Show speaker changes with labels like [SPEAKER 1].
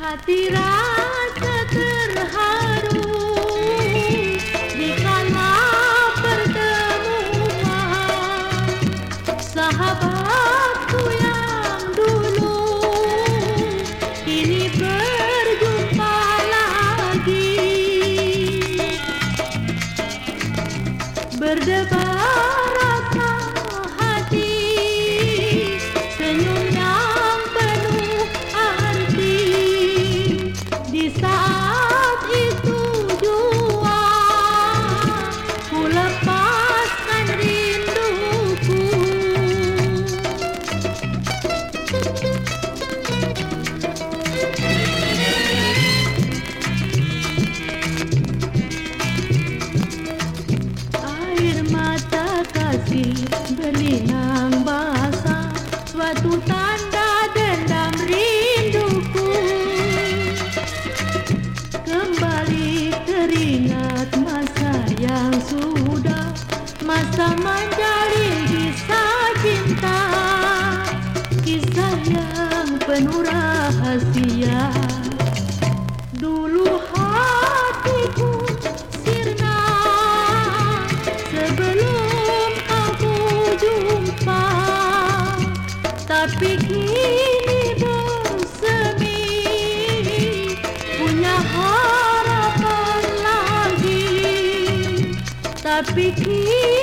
[SPEAKER 1] Hati rasa terharu. Dikala pertemuan Sahabatku yang dulu Kini berjumpa lagi. Berdebar penuh rahasia Dulu hatiku sirna Sebelum aku jumpa. Tapi kini bersemi Punya harapan lagi. Tapi kini